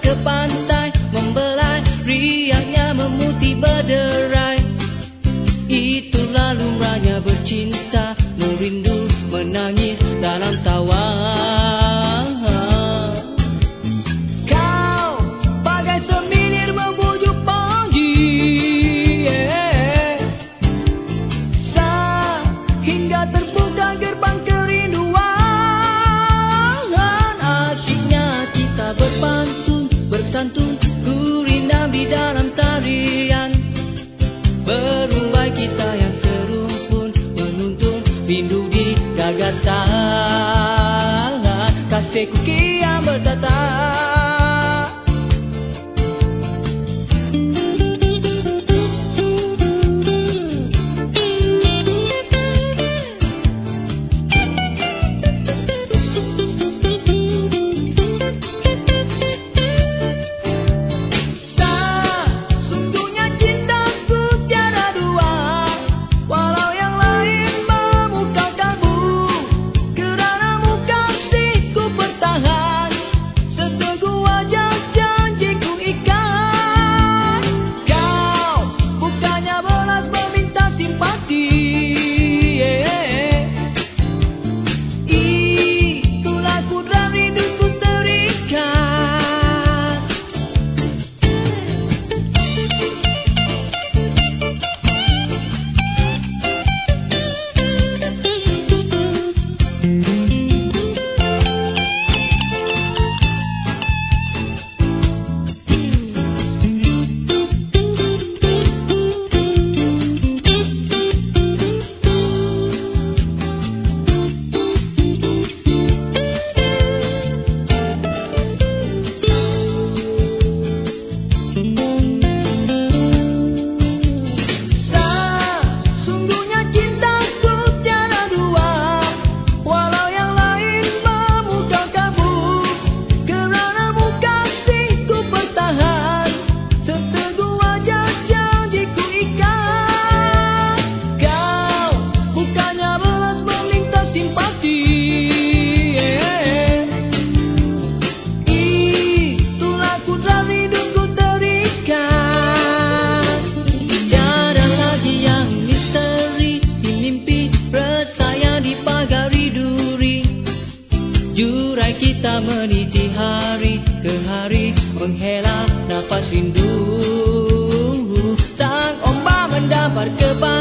kepada santun Ku rindam di dalam tarian. Berumbai kita yang serumpun Menuntun rindu di gagasan. Kasihku kian bertatap meniti hari ke hari menghela nafas rindu. Sang ombak mendampar ke pantai